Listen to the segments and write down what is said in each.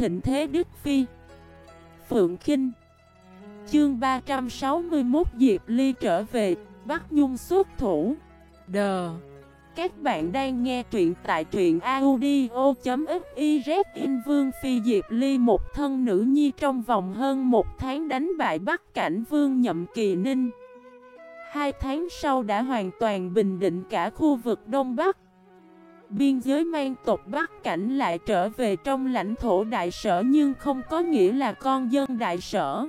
thịnh thế Đức Phi. Phượng Kinh. Chương 361 Diệp Ly trở về, Bắc Nhung xuất thủ. Đờ Các bạn đang nghe truyện tại truyện audio.xyz In Vương Phi Diệp Ly, một thân nữ nhi trong vòng hơn một tháng đánh bại Bắc Cảnh Vương Nhậm Kỳ Ninh. Hai tháng sau đã hoàn toàn bình định cả khu vực Đông Bắc. Biên giới mang tộc Bắc Cảnh lại trở về trong lãnh thổ đại sở nhưng không có nghĩa là con dân đại sở,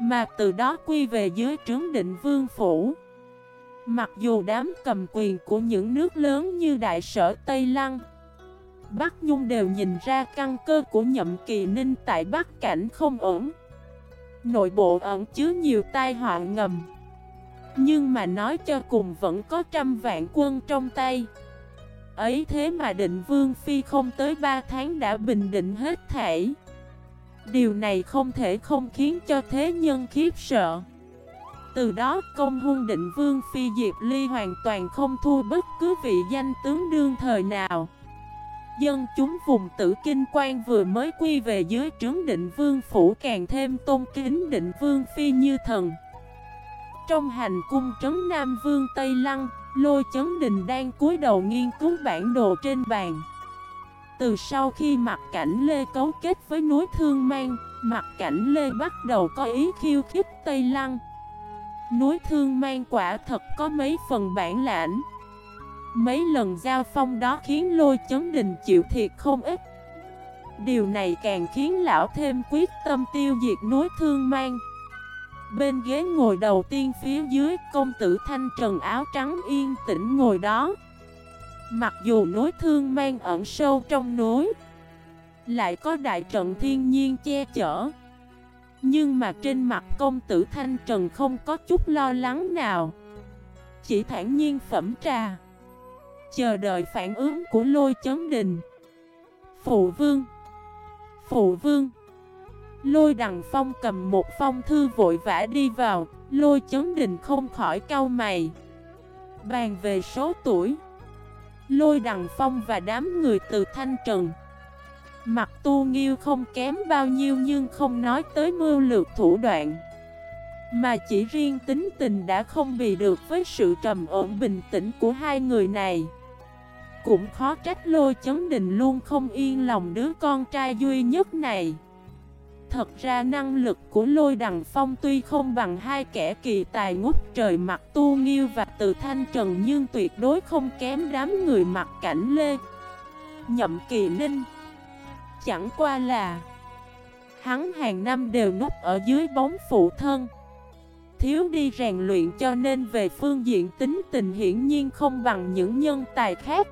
Mà từ đó quy về dưới trướng định vương phủ. Mặc dù đám cầm quyền của những nước lớn như đại sở Tây Lăng, Bắc Nhung đều nhìn ra căn cơ của nhậm kỳ ninh tại Bắc Cảnh không ổn. Nội bộ ẩn chứa nhiều tai họa ngầm, Nhưng mà nói cho cùng vẫn có trăm vạn quân trong tay. Ấy thế mà định vương phi không tới 3 tháng đã bình định hết thảy. Điều này không thể không khiến cho thế nhân khiếp sợ. Từ đó, công hung định vương phi Diệp Ly hoàn toàn không thua bất cứ vị danh tướng đương thời nào. Dân chúng vùng tử kinh quan vừa mới quy về dưới trướng định vương phủ càng thêm tôn kính định vương phi như thần. Trong hành cung trấn Nam Vương Tây Lăng Lôi chấn đình đang cúi đầu nghiên cứu bản đồ trên bàn. Từ sau khi mặt cảnh Lê cấu kết với núi Thương Mang Mặt cảnh Lê bắt đầu có ý khiêu khích Tây Lăng. Núi Thương Mang quả thật có mấy phần bản lãnh. Mấy lần giao phong đó khiến lôi chấn đình chịu thiệt không ít. Điều này càng khiến lão thêm quyết tâm tiêu diệt núi Thương Mang. Bên ghế ngồi đầu tiên phía dưới, công tử thanh trần áo trắng yên tĩnh ngồi đó. Mặc dù núi thương mang ẩn sâu trong núi Lại có đại trận thiên nhiên che chở. Nhưng mà trên mặt công tử thanh trần không có chút lo lắng nào. Chỉ thản nhiên phẩm trà, Chờ đợi phản ứng của lôi chấn đình. Phụ vương Phụ vương. Lôi đằng phong cầm một phong thư vội vã đi vào, Lôi chấn đình không khỏi cau mày. Bàn về số tuổi. Lôi đằng phong và đám người từ Thanh Trần. Mặt tu nghiêu không kém bao nhiêu nhưng không nói tới mưu lược thủ đoạn. Mà chỉ riêng tính tình đã không bị được với sự trầm ổn bình tĩnh của hai người này. Cũng khó trách lôi chấn đình luôn không yên lòng đứa con trai duy nhất này. Thật ra năng lực của lôi đằng phong tuy không bằng hai kẻ kỳ tài ngút trời mặt tu nghiêu và từ thanh trần Nhưng tuyệt đối không kém đám người mặt cảnh lê. Nhậm kỳ ninh, Chẳng qua là Hắn hàng năm đều núp ở dưới bóng phụ thân. Thiếu đi rèn luyện cho nên về phương diện tính tình hiển nhiên không bằng những nhân tài khác.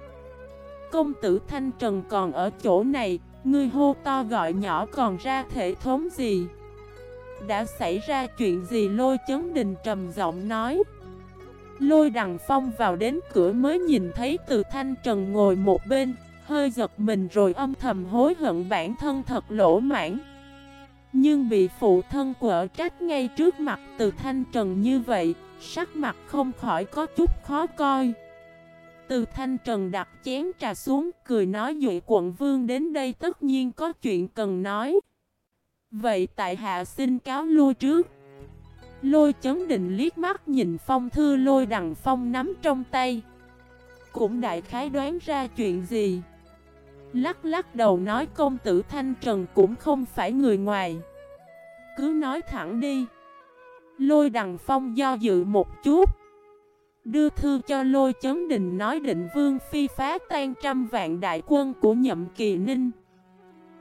Công tử Thanh Trần còn ở chỗ này Ngươi hô to gọi nhỏ còn ra thể thống gì? Đã xảy ra chuyện gì? Lôi chấn đình trầm giọng nói. Lôi đằng phong vào đến cửa mới nhìn thấy từ thanh trần ngồi một bên, Hơi giật mình rồi âm thầm hối hận bản thân thật lỗ mãn Nhưng bị phụ thân quở trách ngay trước mặt từ thanh trần như vậy, Sắc mặt không khỏi có chút khó coi từ thanh trần đặt chén trà xuống, cười nói dụ quận vương đến đây tất nhiên có chuyện cần nói. Vậy tại hạ xin cáo lui trước. Lôi chấn định liếc mắt nhìn phong thư lôi đằng phong nắm trong tay. Cũng đại khái đoán ra chuyện gì. Lắc lắc đầu nói công tử Thanh Trần cũng không phải người ngoài. Cứ nói thẳng đi. Lôi đằng phong do dự một chút. Đưa thư cho lôi chấn đình nói định vương phi phá tan trăm vạn đại quân của nhậm kỳ ninh.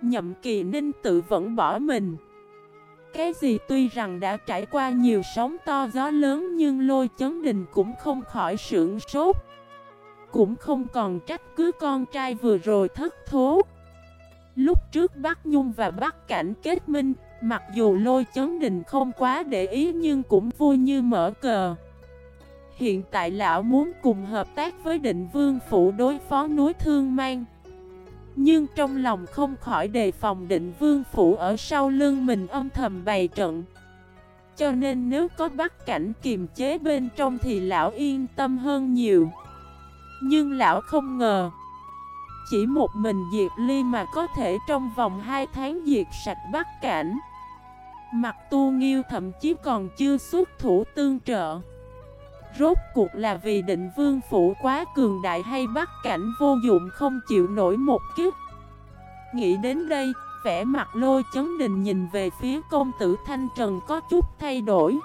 Nhậm kỳ ninh tự vẫn bỏ mình. Cái gì tuy rằng đã trải qua nhiều sóng to gió lớn Nhưng lôi chấn đình cũng không khỏi sưởng sốt. Cũng không còn trách cứ con trai vừa rồi thất thố. Lúc trước Bắc Nhung và Bắc Cảnh kết minh, Mặc dù lôi chấn đình không quá để ý nhưng cũng vui như mở cờ. Hiện tại lão muốn cùng hợp tác với định vương phủ đối phó núi Thương Mang. Nhưng trong lòng không khỏi đề phòng định vương phủ ở sau lưng mình âm thầm bày trận. Cho nên nếu có bắt cảnh kiềm chế bên trong thì lão yên tâm hơn nhiều. Nhưng lão không ngờ, chỉ một mình Diệp Ly mà có thể trong vòng 2 tháng diệt sạch Bắc Cảnh. Mặt tu nghiêu thậm chí còn chưa xuất thủ tương trợ. Rốt cuộc là vì định vương phủ quá cường đại hay bắt Cảnh vô dụng không chịu nổi một kiếp? Nghĩ đến đây, vẻ mặt lôi chấn đình nhìn về phía công tử Thanh Trần có chút thay đổi.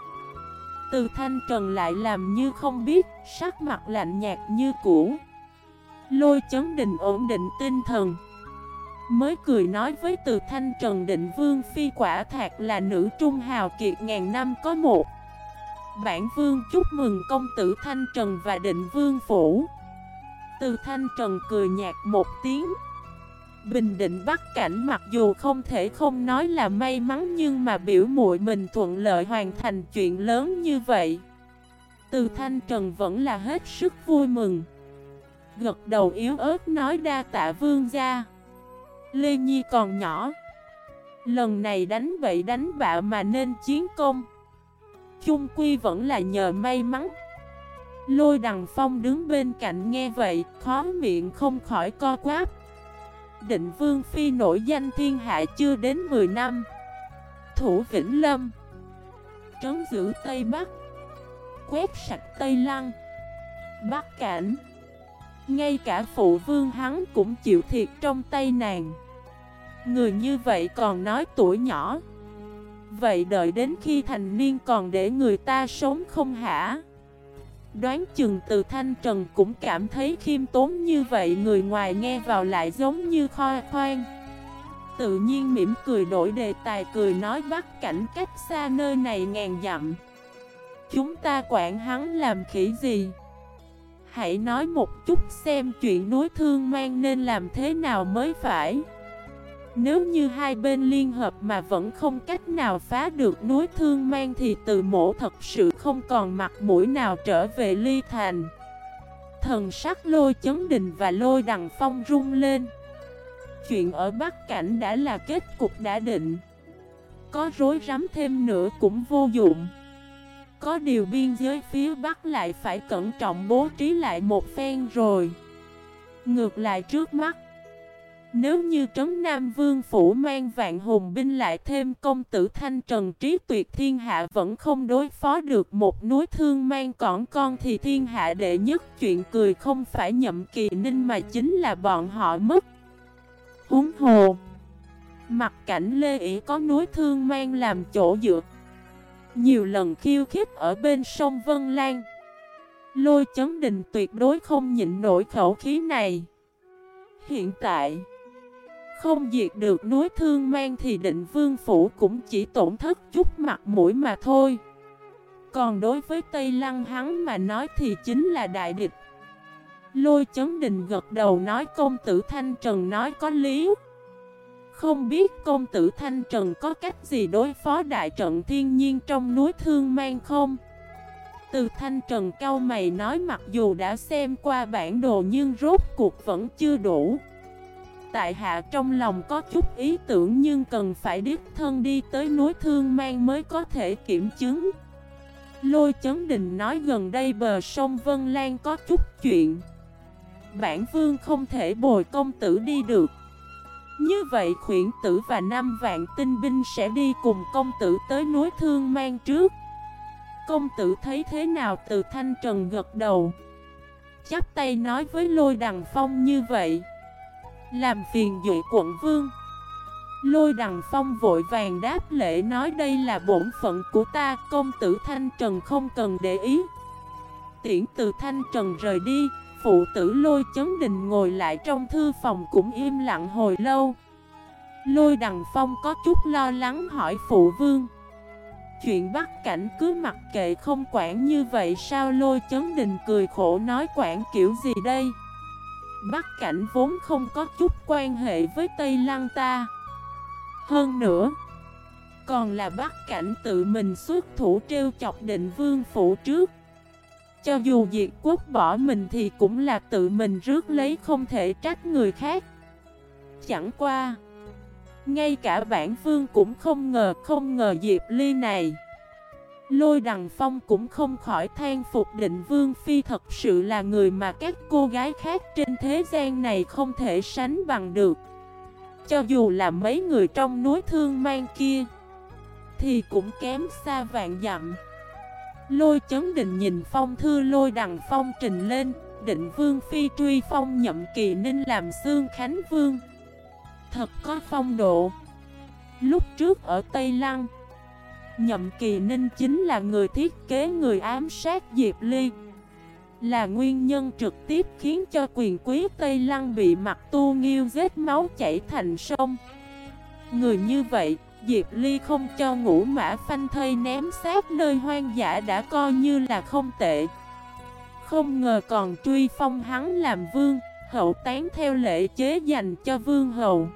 Từ Thanh Trần lại làm như không biết, sắc mặt lạnh nhạt như cũ. Lôi chấn đình ổn định tinh thần. Mới cười nói với từ thanh trần định vương phi quả thạc là nữ trung hào kiệt ngàn năm có một. Bản vương chúc mừng công tử thanh trần và định vương phủ. Từ thanh trần cười nhạt một tiếng. Bình định bắt cảnh mặc dù không thể không nói là may mắn Nhưng mà biểu muội mình thuận lợi hoàn thành chuyện lớn như vậy. Từ thanh trần vẫn là hết sức vui mừng. Gật đầu yếu ớt nói đa tạ vương gia. Lê Nhi còn nhỏ. Lần này đánh bậy đánh bạ mà nên chiến công. Chung quy vẫn là nhờ may mắn. Lôi đằng phong đứng bên cạnh nghe vậy, Khó miệng không khỏi co quáp. Định Vương Phi nổi danh thiên hạ chưa đến 10 năm. Thủ Vĩnh Lâm. Trấn giữ Tây Bắc. Quét sạch Tây Lăng. Bắc Cảnh. Ngay cả phụ vương hắn cũng chịu thiệt trong tay nàng. Người như vậy còn nói tuổi nhỏ. Vậy đợi đến khi thành niên còn để người ta sống không hả? Đoán chừng từ Thanh Trần cũng cảm thấy khiêm tốn như vậy, Người ngoài nghe vào lại giống như kho khoan Tự nhiên mỉm cười đổi đề tài, cười nói bắt cảnh cách xa nơi này ngàn dặm Chúng ta quản hắn làm khỉ gì? Hãy nói một chút xem chuyện núi thương mang nên làm thế nào mới phải nếu như hai bên liên hợp mà vẫn không cách nào phá được núi thương mang Thì từ mổ thật sự không còn mặt mũi nào trở về ly thành. Thần sắc lôi chấn đình và lôi đằng phong rung lên. Chuyện ở Bắc Cảnh đã là kết cục đã định. Có rối rắm thêm nữa cũng vô dụng. Có điều biên giới phía Bắc lại phải cẩn trọng bố trí lại một phen rồi. Ngược lại trước mắt nếu như Trấn Nam Vương Phủ mang vạn hùng binh lại thêm công tử Thanh Trần Trí Tuyệt Thiên Hạ vẫn không đối phó được một núi thương mang cỏn con Thì thiên hạ đệ nhất. Chuyện cười không phải nhậm kỳ ninh mà chính là bọn họ mất. Húng hồ, Mặt cảnh Lê ỉ có núi thương mang làm chỗ dựa. Nhiều lần khiêu khích ở bên sông Vân Lan. Lôi chấn đình tuyệt đối không nhịn nổi khẩu khí này. Hiện tại không diệt được núi thương mang thì định vương phủ cũng chỉ tổn thất chút mặt mũi mà thôi Còn đối với Tây Lăng hắn mà nói thì chính là đại địch Lôi chấn đình gật đầu nói công tử Thanh Trần nói có lý không biết công tử Thanh Trần có cách gì đối phó đại trận thiên nhiên trong núi Thương Mang không? Từ Thanh Trần cao mày nói mặc dù đã xem qua bản đồ nhưng rốt cuộc vẫn chưa đủ. Tại hạ trong lòng có chút ý tưởng nhưng cần phải đích thân đi tới núi Thương Mang mới có thể kiểm chứng. Lôi Chấn Đình nói gần đây bờ sông Vân Lan có chút chuyện. Bản vương không thể bồi công tử đi được. Như vậy khuyển tử và năm vạn tinh binh sẽ đi cùng công tử tới núi Thương Mang trước Công tử thấy thế nào từ thanh trần gật đầu Chắp tay nói với lôi đằng phong như vậy làm phiền dụ quận vương. Lôi đằng phong vội vàng đáp lễ nói đây là bổn phận của ta, Công tử Thanh Trần không cần để ý. Tiễn từ Thanh Trần rời đi, Phụ tử lôi chấn đình ngồi lại trong thư phòng cũng im lặng hồi lâu. Lôi đằng phong có chút lo lắng hỏi phụ vương. Chuyện bắt cảnh cứ mặc kệ không quản như vậy, sao lôi chấn đình cười khổ nói quản kiểu gì đây? Bắc cảnh vốn không có chút quan hệ với Tây Lăng ta. Hơn nữa, Còn là Bắc cảnh tự mình xuất thủ trêu chọc định vương phủ trước. Cho dù diệt quốc bỏ mình thì cũng là tự mình rước lấy không thể trách người khác. Chẳng qua, Ngay cả bản vương cũng không ngờ không ngờ Diệp Ly này Lôi Đằng Phong cũng không khỏi than phục định Vương Phi thật sự là người mà các cô gái khác trên thế gian này không thể sánh bằng được. Cho dù là mấy người trong núi thương mang kia, thì cũng kém xa vạn dặm. Lôi chấn định nhìn phong thư lôi đằng phong trình lên, định Vương Phi truy phong nhậm kỳ nên làm xương Khánh Vương. Thật có phong độ. Lúc trước ở Tây Lăng, Nhậm Kỳ Ninh chính là người thiết kế người ám sát Diệp Ly. Là nguyên nhân trực tiếp khiến cho quyền quý Tây Lăng bị mặt tu nghiêu vết máu chảy thành sông. Người như vậy, Diệp Ly không cho ngũ mã phanh thây ném sát nơi hoang dã đã coi như là không tệ. Không ngờ còn truy phong hắn làm vương, hậu tán theo lệ chế dành cho vương hậu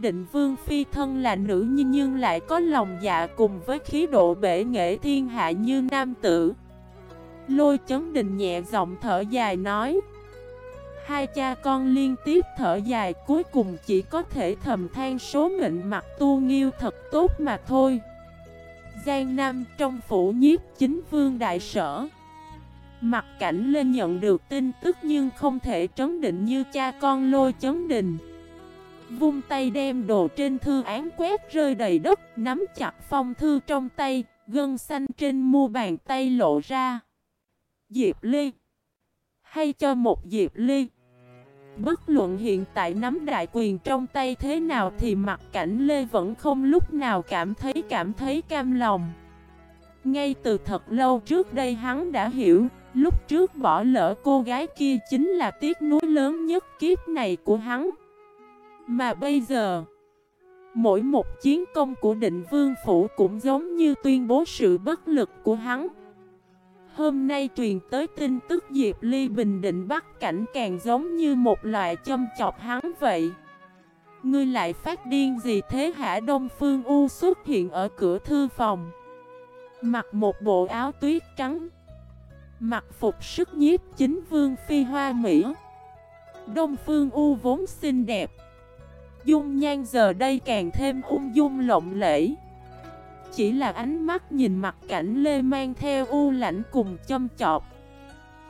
Định Vương Phi thân là nữ nhưng, nhưng lại có lòng dạ cùng với khí độ bể nghệ thiên hạ như nam tử. Lôi chấn định nhẹ giọng thở dài nói Hai cha con liên tiếp thở dài cuối cùng chỉ có thể thầm than số mệnh mặt tu nghiêu thật tốt mà thôi. Giang Nam trong phủ nhiếp chính vương đại sở. Mặt cảnh lên nhận được tin tức nhưng không thể trấn định như cha con lôi chấn định Vung tay đem đồ trên thư án quét rơi đầy đất, Nắm chặt phong thư trong tay, Gân xanh trên mu bàn tay lộ ra. Diệp Ly. Hay cho một Diệp Ly. Bất luận hiện tại nắm đại quyền trong tay thế nào Thì mặt cảnh Lê vẫn không lúc nào cảm thấy cảm thấy cam lòng. Ngay từ thật lâu trước đây hắn đã hiểu, Lúc trước bỏ lỡ cô gái kia chính là tiếc nuối lớn nhất kiếp này của hắn mà bây giờ, mỗi một chiến công của định vương phủ cũng giống như tuyên bố sự bất lực của hắn. Hôm nay truyền tới tin tức Diệp Ly Bình Định bắc cảnh càng giống như một loại châm chọc hắn vậy. Ngươi lại phát điên gì thế hả Đông Phương U xuất hiện ở cửa thư phòng. Mặc một bộ áo tuyết trắng. Mặc phục sức nhiếp chính vương phi hoa mỹ. Đông Phương U vốn xinh đẹp. Dung nhan giờ đây càng thêm ung dung lộng lẫy. Chỉ là ánh mắt nhìn mặt cảnh Lê mang theo u lãnh cùng châm chọc.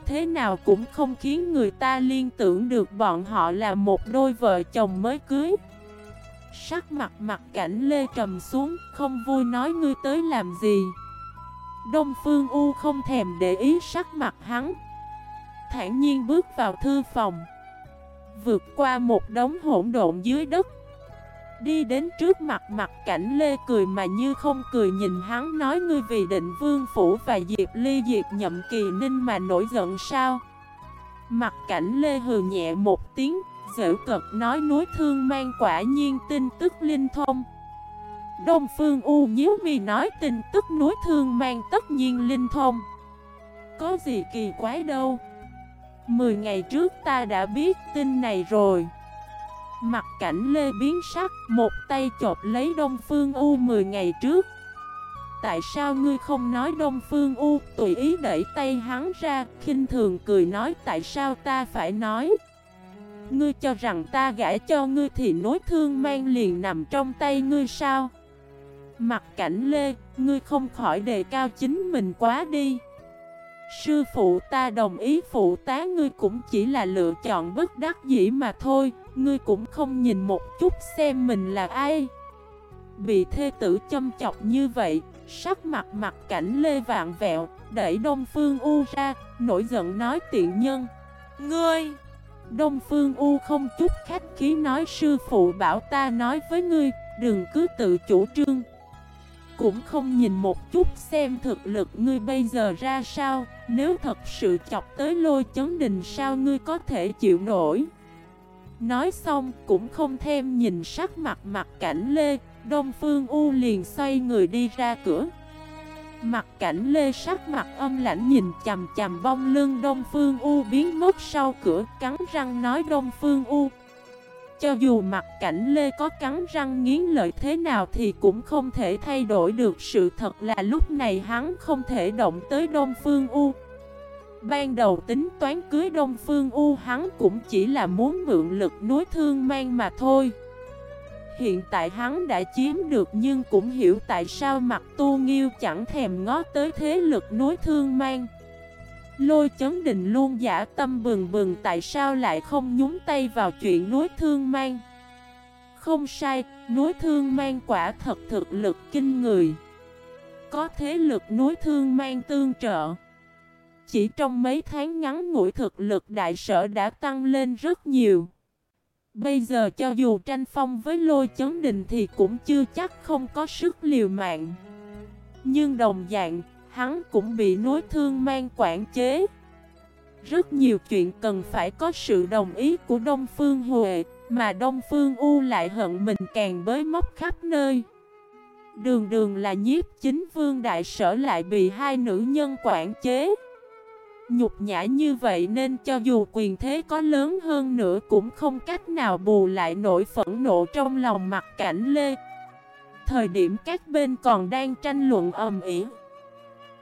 Thế nào cũng không khiến người ta liên tưởng được bọn họ là một đôi vợ chồng mới cưới. Sắc mặt mặt cảnh Lê trầm xuống, Không vui nói ngươi tới làm gì. Đông Phương U không thèm để ý sắc mặt hắn. Thản nhiên bước vào thư phòng vượt qua một đống hỗn độn dưới đất. Đi đến trước mặt mặt cảnh Lê cười mà như không cười nhìn hắn nói ngươi vì định vương phủ và Diệp Ly Diệp nhậm kỳ ninh mà nổi giận sao? Mặt cảnh Lê hừ nhẹ một tiếng, dễ cực nói núi thương mang quả nhiên tin tức linh thông. Đông Phương U nhíu mi nói tin tức núi thương mang tất nhiên linh thông. Có gì kỳ quái đâu? Mười ngày trước ta đã biết tin này rồi. Mặt cảnh lê biến sắc, Một tay chộp lấy Đông Phương U 10 ngày trước. Tại sao ngươi không nói Đông Phương U? Tùy ý đẩy tay hắn ra, khinh thường cười nói, Tại sao ta phải nói? Ngươi cho rằng ta gãi cho ngươi thì nối thương mang liền nằm trong tay ngươi sao? Mặt cảnh lê, Ngươi không khỏi đề cao chính mình quá đi. Sư phụ ta đồng ý, phụ tá ngươi cũng chỉ là lựa chọn bất đắc dĩ mà thôi. Ngươi cũng không nhìn một chút xem mình là ai. Bị thê tử châm chọc như vậy, Sắc mặt mặt cảnh lê vạn vẹo Đẩy Đông Phương U ra, Nổi giận nói tiện nhân, Ngươi! Đông Phương U không chút khách khí nói, sư phụ bảo ta nói với ngươi, Đừng cứ tự chủ trương cũng không nhìn một chút xem thực lực ngươi bây giờ ra sao. Nếu thật sự chọc tới lôi chấn đình sao ngươi có thể chịu nổi? Nói xong cũng không thêm nhìn sắc mặt mặt cảnh Lê. Đông Phương U liền xoay người đi ra cửa. Mặt cảnh Lê sắc mặt âm lãnh nhìn chầm chầm bông lưng Đông Phương U biến mất sau cửa, Cắn răng nói Đông Phương U cho dù mặt cảnh Lê có cắn răng nghiến lợi thế nào thì cũng không thể thay đổi được sự thật là lúc này hắn không thể động tới Đông Phương U. Ban đầu tính toán cưới Đông Phương U hắn cũng chỉ là muốn mượn lực núi thương mang mà thôi. Hiện tại hắn đã chiếm được nhưng cũng hiểu tại sao mặt tu nghiêu chẳng thèm ngó tới thế lực nối thương mang. Lôi chấn định luôn giả tâm bừng bừng tại sao lại không nhúng tay vào chuyện núi thương mang. Không sai, núi thương mang quả thật thực lực kinh người. Có thế lực núi thương mang tương trợ. Chỉ trong mấy tháng ngắn ngủi thực lực đại sở đã tăng lên rất nhiều. Bây giờ cho dù tranh phong với lôi chấn đình thì cũng chưa chắc không có sức liều mạng. Nhưng đồng dạng, hắn cũng bị nối thương mang quản chế. Rất nhiều chuyện cần phải có sự đồng ý của Đông Phương Huệ, mà Đông Phương U lại hận mình càng bới móc khắp nơi. Đường đường là nhiếp chính vương đại sở lại bị hai nữ nhân quản chế. Nhục nhã như vậy nên cho dù quyền thế có lớn hơn nữa cũng không cách nào bù lại nỗi phẫn nộ trong lòng mặt cảnh Lê. Thời điểm các bên còn đang tranh luận ầm ĩ,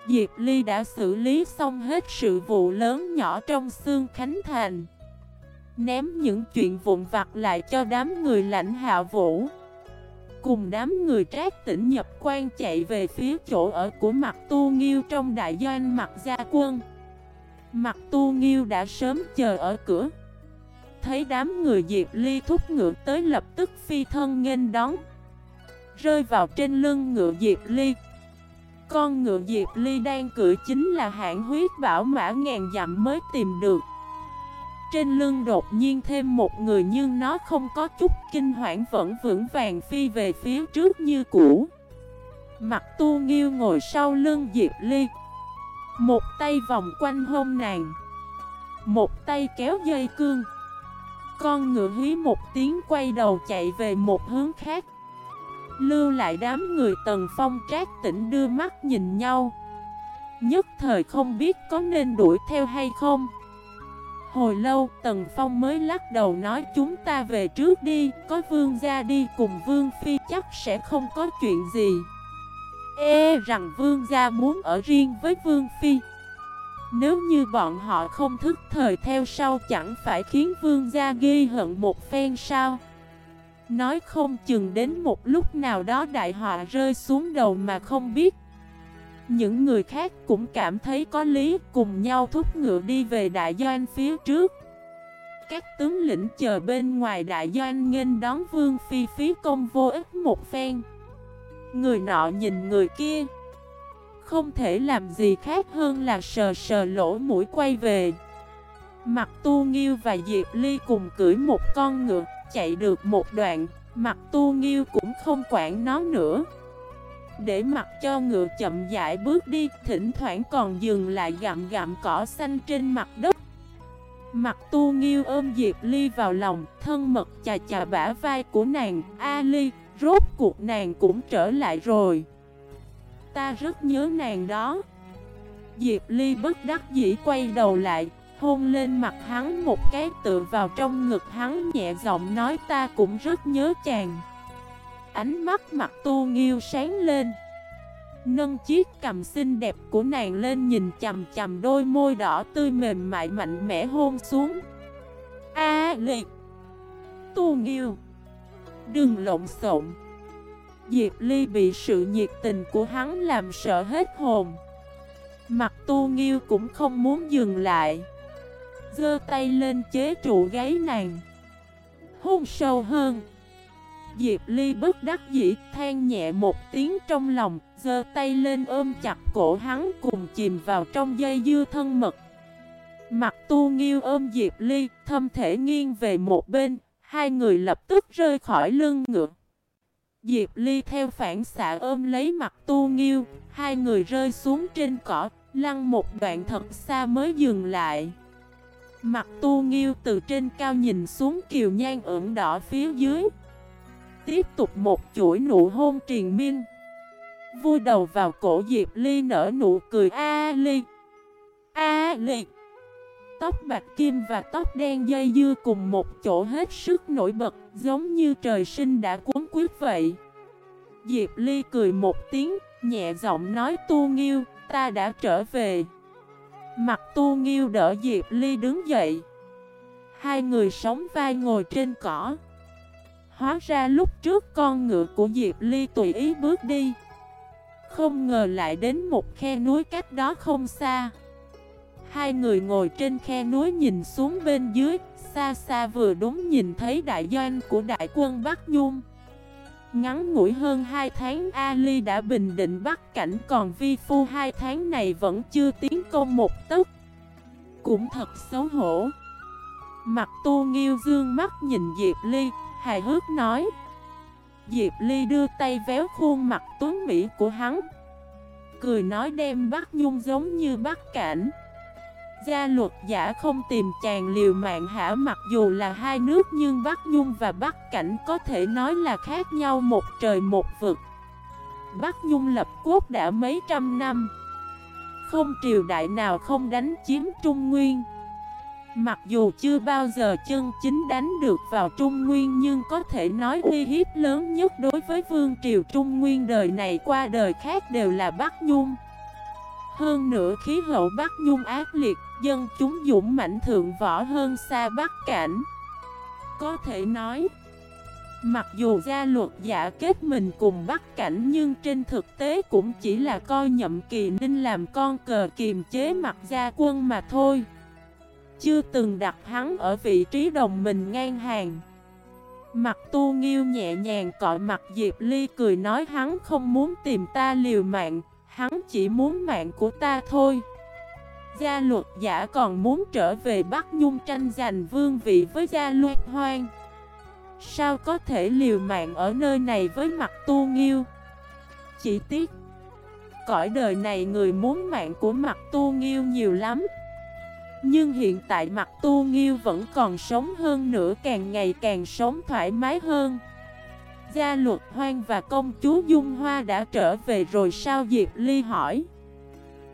Diệp Ly đã xử lý xong hết sự vụ lớn nhỏ trong xương Khánh Thành. Ném những chuyện vụn vặt lại cho đám người lãnh hạ vũ. Cùng đám người trác tỉnh nhập quan chạy về phía chỗ ở của mặt tu nghiêu trong đại doanh mặt gia quân. Mặt tu nghiêu đã sớm chờ ở cửa Thấy đám người Diệp Ly thúc ngựa tới lập tức phi thân nghênh đón Rơi vào trên lưng ngựa Diệp Ly con ngựa Diệp Ly đang cưỡi chính là hãng huyết bảo mã ngàn dặm mới tìm được. Trên lưng đột nhiên thêm một người nhưng nó không có chút kinh hoảng vẫn vững vàng phi về phía trước như cũ. Mặt tu nghiêu ngồi sau lưng Diệp Ly. Một tay vòng quanh hông nàng. Một tay kéo dây cương. Con ngựa hí một tiếng quay đầu chạy về một hướng khác. Lưu lại đám người tần phong trác tỉnh đưa mắt nhìn nhau. Nhất thời không biết có nên đuổi theo hay không. Hồi lâu, Tần Phong mới lắc đầu nói, chúng ta về trước đi, Có vương gia đi cùng vương phi chắc sẽ không có chuyện gì. E rằng vương gia muốn ở riêng với vương phi. Nếu như bọn họ không thức thời theo sau chẳng phải khiến vương gia ghi hận một phen sao? Nói không chừng đến một lúc nào đó đại họa rơi xuống đầu mà không biết. Những người khác cũng cảm thấy có lý cùng nhau thúc ngựa đi về đại doanh phía trước. Các tướng lĩnh chờ bên ngoài đại doanh nghênh đón vương phi, phí công vô ích một phen. Người nọ nhìn người kia. Không thể làm gì khác hơn là sờ sờ lỗ mũi quay về. Mặt tu nghiêu và Diệp Ly cùng cưỡi một con ngựa Chạy được một đoạn, Mặt tu nghiêu cũng không quản nó nữa. Để mặc cho ngựa chậm dại bước đi, Thỉnh thoảng còn dừng lại gặm gặm cỏ xanh trên mặt đất. Mặt tu nghiêu ôm Diệp Ly vào lòng, Thân mật chà chà bả vai của nàng, A Ly, Rốt cuộc nàng cũng trở lại rồi. Ta rất nhớ nàng đó. Diệp Ly bất đắc dĩ quay đầu lại Hôn lên mặt hắn một cái, tựa vào trong ngực hắn nhẹ giọng nói, ta cũng rất nhớ chàng. Ánh mắt mặt tu nghiêu sáng lên. Nâng chiếc cầm xinh đẹp của nàng lên nhìn chầm chầm đôi môi đỏ tươi mềm mại mạnh mẽ hôn xuống. A liệt Tu nghiêu. Đừng lộn xộn. Diệp Ly bị sự nhiệt tình của hắn làm sợ hết hồn. Mặt tu nghiêu cũng không muốn dừng lại dơ tay lên chế trụ gáy nàng. Hôn sâu hơn. Diệp Ly bất đắc dĩ than nhẹ một tiếng trong lòng dơ tay lên ôm chặt cổ hắn cùng chìm vào trong dây dưa thân mật. Mặt tu nghiêu ôm Diệp Ly, Thâm thể nghiêng về một bên, Hai người lập tức rơi khỏi lưng ngựa. Diệp Ly theo phản xạ ôm lấy mặt tu nghiêu, Hai người rơi xuống trên cỏ, Lăn một đoạn thật xa mới dừng lại. Mặt tu nghiêu từ trên cao nhìn xuống kiều nhan ửng đỏ phía dưới. Tiếp tục một chuỗi nụ hôn triền miên. Vui đầu vào cổ Diệp Ly nở nụ cười A Ly. A Ly. Tóc bạc kim và tóc đen dây dưa cùng một chỗ hết sức nổi bật, Giống như trời sinh đã cuốn quyết vậy. Diệp Ly cười một tiếng, Nhẹ giọng nói, tu nghiêu, Ta đã trở về. Mặt tu nghiêu đỡ Diệp Ly đứng dậy. Hai người sống vai ngồi trên cỏ. Hóa ra lúc trước con ngựa của Diệp Ly tùy ý bước đi. Không ngờ lại đến một khe núi cách đó không xa. Hai người ngồi trên khe núi nhìn xuống bên dưới, Xa xa vừa đúng nhìn thấy đại doanh của đại quân Bắc Nhung. Ngắn ngủi hơn 2 tháng, Ali đã bình định Bắc cảnh, Còn Vi Phu 2 tháng này vẫn chưa tiến công một tấc. Cũng thật xấu hổ. Mặt tu nghiêu dương mắt nhìn Diệp Ly, Hài hước nói. Diệp Ly đưa tay véo khuôn mặt tuấn mỹ của hắn. Cười nói đem Bắc Nhung giống như Bắc Cảnh. Gia luật giả không tìm chàng liều mạng hả? Mặc dù là hai nước nhưng Bắc Nhung và Bắc Cảnh có thể nói là khác nhau một trời một vực. Bắc Nhung lập quốc đã mấy trăm năm. Không triều đại nào không đánh chiếm Trung Nguyên. Mặc dù chưa bao giờ chân chính đánh được vào Trung Nguyên nhưng có thể nói uy hiếp lớn nhất đối với Vương Triều Trung Nguyên đời này qua đời khác đều là Bắc Nhung. Hơn nữa khí hậu Bắc Nhung ác liệt, dân chúng dũng mạnh thượng võ hơn xa Bắc Cảnh. Có thể nói, mặc dù gia luật giả kết mình cùng Bắc Cảnh nhưng trên thực tế cũng chỉ là coi nhậm kỳ ninh làm con cờ kiềm chế mặt gia quân mà thôi. Chưa từng đặt hắn ở vị trí đồng mình ngang hàng Mặt tu nghiêu nhẹ nhàng cọi mặt Diệp Ly cười nói hắn không muốn tìm ta liều mạng Hắn chỉ muốn mạng của ta thôi Gia luật giả còn muốn trở về Bắc Nhung tranh giành vương vị với gia luật hoang Sao có thể liều mạng ở nơi này với mặt tu nghiêu? Chỉ tiếc, Cõi đời này người muốn mạng của mặt tu nghiêu nhiều lắm. Nhưng hiện tại mặt tu nghiêu vẫn còn sống hơn nữa, càng ngày càng sống thoải mái hơn. Gia luật hoang và công chúa Dung Hoa đã trở về rồi, sao Diệp Ly hỏi?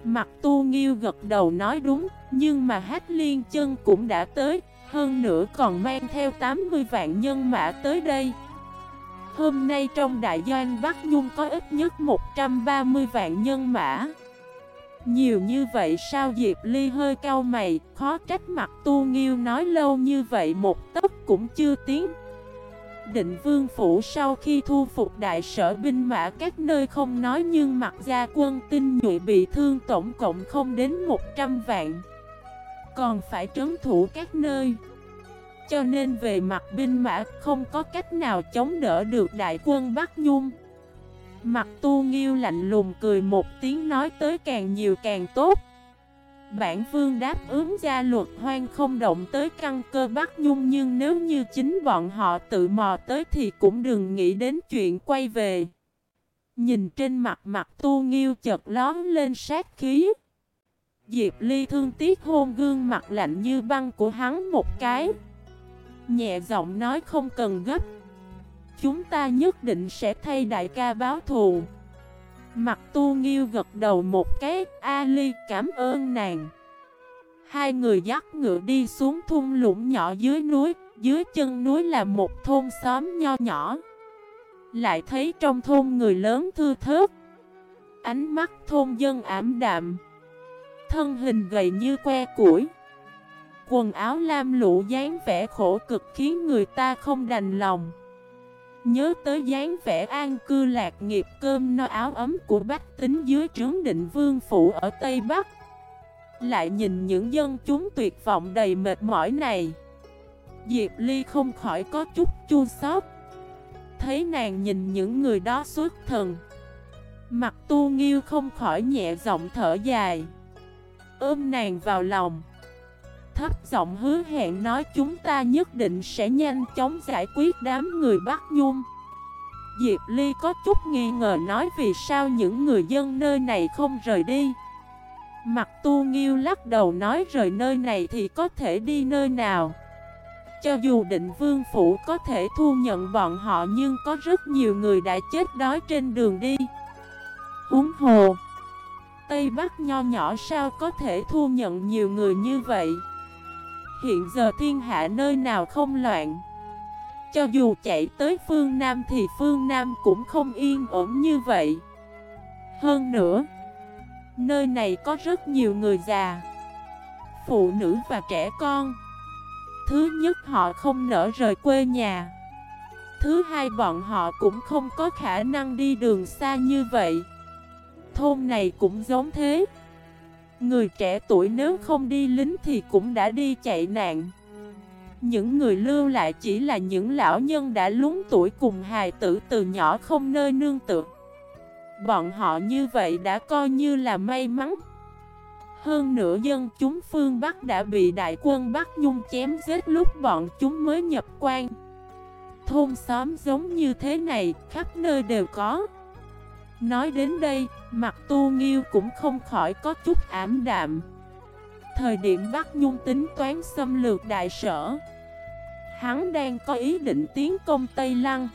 Mặt tu nghiêu gật đầu nói đúng Nhưng mà hát liên chân cũng đã tới Hơn nữa còn mang theo 80 vạn nhân mã tới đây Hôm nay trong đại doanh Bắc Nhung có ít nhất 130 vạn nhân mã nhiều như vậy sao Diệp Ly hơi cao mày, khó trách mặt tu nghiêu nói lâu như vậy một tấc cũng chưa tiến. Định vương phủ sau khi thu phục đại sở binh mã các nơi không nói nhưng mặt gia quân tinh nhuệ bị thương tổng cộng không đến 100 vạn. Còn phải trấn thủ các nơi. Cho nên về mặt binh mã không có cách nào chống đỡ được đại quân Bắc Nhung. Mặt tu nghiêu lạnh lùng cười một tiếng nói tới càng nhiều càng tốt Bản vương đáp ứng gia luật hoang không động tới căn cơ Bắc Nhung Nhưng nếu như chính bọn họ tự mò tới thì cũng đừng nghĩ đến chuyện quay về. Nhìn trên mặt mặt tu nghiêu chợt lón lên sát khí. Diệp Ly thương tiếc hôn gương mặt lạnh như băng của hắn một cái. Nhẹ giọng nói không cần gấp. Chúng ta nhất định sẽ thay đại ca báo thù. Mặt tu nghiêu gật đầu một cái, Ali, cảm ơn nàng. Hai người dắt ngựa đi xuống thung lũng nhỏ dưới núi, Dưới chân núi là một thôn xóm nho nhỏ. Lại thấy trong thôn người lớn thư thớt. Ánh mắt thôn dân ảm đạm. Thân hình gầy như que củi. Quần áo lam lũ dáng vẻ khổ cực khiến người ta không đành lòng. Nhớ tới dáng vẻ an cư lạc nghiệp cơm no áo ấm của bách tính dưới trướng định vương phủ ở Tây Bắc. Lại nhìn những dân chúng tuyệt vọng đầy mệt mỏi này. Diệp Ly không khỏi có chút chua xót. Thấy nàng nhìn những người đó suốt thần. Mặt tu nghiêu không khỏi nhẹ giọng thở dài. Ôm nàng vào lòng thấp giọng hứa hẹn nói chúng ta nhất định sẽ nhanh chóng giải quyết đám người Bắc Nhung. Diệp Ly có chút nghi ngờ nói vì sao những người dân nơi này không rời đi. Mặt tu nghiêu lắc đầu nói rời nơi này thì có thể đi nơi nào. Cho dù định vương phủ có thể thu nhận bọn họ nhưng có rất nhiều người đã chết đói trên đường đi. Uống hồ, Tây Bắc nho nhỏ sao có thể thu nhận nhiều người như vậy Hiện giờ thiên hạ nơi nào không loạn. Cho dù chạy tới phương Nam thì phương Nam cũng không yên ổn như vậy. Hơn nữa, Nơi này có rất nhiều người già, Phụ nữ và trẻ con. Thứ nhất, họ không nỡ rời quê nhà. Thứ hai, bọn họ cũng không có khả năng đi đường xa như vậy. Thôn này cũng giống thế. Người trẻ tuổi nếu không đi lính thì cũng đã đi chạy nạn. Những người lưu lại chỉ là những lão nhân đã lúng tuổi cùng hài tử từ nhỏ không nơi nương tựa. Bọn họ như vậy đã coi như là may mắn. Hơn nữa dân chúng phương Bắc đã bị đại quân Bắc Nhung chém giết lúc bọn chúng mới nhập quan. Thôn xóm giống như thế này, khắp nơi đều có. Nói đến đây, mặt tu nghiêu cũng không khỏi có chút ảm đạm. Thời điểm Bắc Nhung tính toán xâm lược đại sở Hắn đang có ý định tiến công Tây Lăng.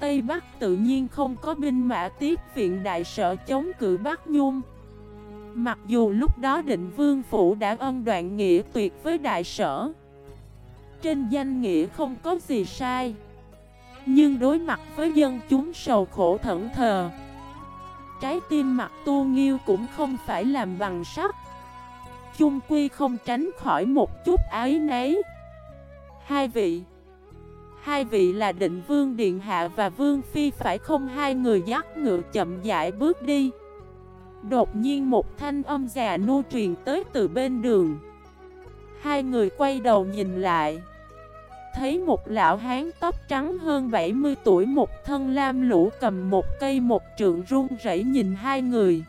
Tây Bắc tự nhiên không có binh mã tiếp viện đại sở chống cự Bắc Nhung. Mặc dù lúc đó định vương phủ đã ân đoạn nghĩa tuyệt với đại sở Trên danh nghĩa không có gì sai. Nhưng đối mặt với dân chúng sầu khổ thẫn thờ Trái tim mặt tu nghiêu cũng không phải làm bằng sắt. Chung quy không tránh khỏi một chút ái nấy Hai vị. Hai vị là định vương điện hạ và vương phi, phải không? Hai người dắt ngựa chậm dại bước đi. Đột nhiên một thanh âm già nô truyền tới từ bên đường. Hai người quay đầu nhìn lại. Thấy một lão hán tóc trắng hơn 70 tuổi một thân lam lũ cầm một cây một trượng run rẩy nhìn hai người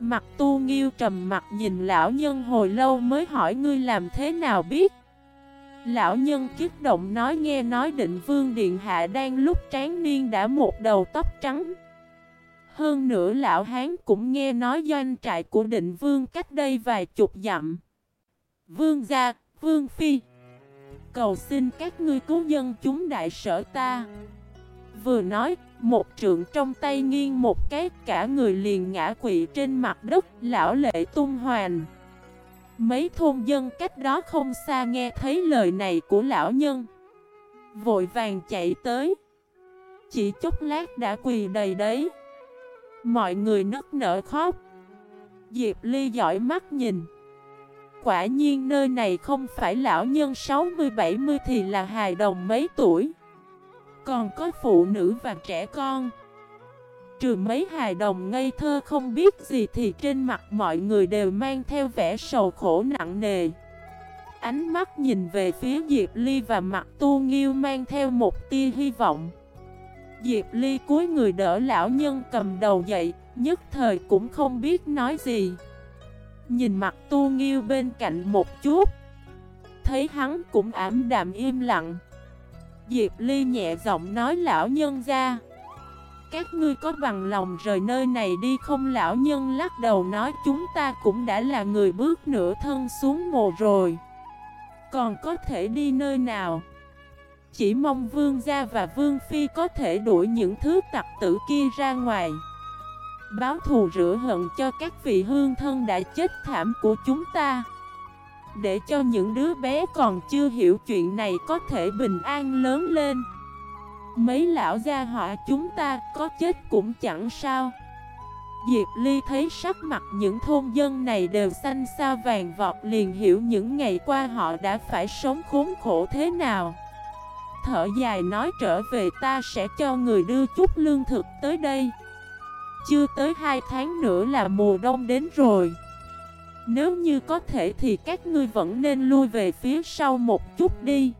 Mặt tu nghiêu trầm mặt nhìn lão nhân hồi lâu mới hỏi ngươi làm thế nào biết Lão nhân kích động nói nghe nói định vương điện hạ đang lúc tráng niên đã một đầu tóc trắng hơn nữa lão hán cũng nghe nói doanh trại của định vương cách đây vài chục dặm. Vương gia, vương phi. Cầu xin các ngươi cứu dân chúng đại sở ta. Vừa nói, một trượng trong tay nghiêng một cái cả người liền ngã quỵ trên mặt đất, lão lệ tung hoàn. Mấy thôn dân cách đó không xa nghe thấy lời này của lão nhân. Vội vàng chạy tới. Chỉ chút lát đã quỳ đầy đấy. Mọi người nức nở khóc Diệp Ly dõi mắt nhìn Quả nhiên nơi này không phải lão nhân 60-70 thì là hài đồng mấy tuổi. Còn có phụ nữ và trẻ con. Trừ mấy hài đồng ngây thơ không biết gì thì trên mặt mọi người đều mang theo vẻ sầu khổ nặng nề. Ánh mắt nhìn về phía Diệp Ly và mặt tu nghiêu mang theo một tia hy vọng. Diệp Ly cúi người đỡ lão nhân cầm đầu dậy, nhất thời cũng không biết nói gì. Nhìn mặt tu nghiêu bên cạnh một chút, thấy hắn cũng ảm đạm im lặng. Diệp Ly nhẹ giọng nói lão nhân ra. Các ngươi có bằng lòng rời nơi này đi không lão nhân lắc đầu nói chúng ta cũng đã là người bước nửa thân xuống mồ rồi. Còn có thể đi nơi nào? Chỉ mong vương gia và vương phi có thể đuổi những thứ tặc tử kia ra ngoài Báo thù rửa hận cho các vị hương thân đã chết thảm của chúng ta. Để cho những đứa bé còn chưa hiểu chuyện này có thể bình an lớn lên. Mấy lão gia họa chúng ta có chết cũng chẳng sao. Diệp Ly thấy sắc mặt những thôn dân này đều xanh sao vàng vọt liền hiểu những ngày qua họ đã phải sống khốn khổ thế nào. Thở dài nói trở về ta sẽ cho người đưa chút lương thực tới đây. Chưa tới hai tháng nữa là mùa đông đến rồi. Nếu như có thể thì các ngươi vẫn nên lui về phía sau một chút đi.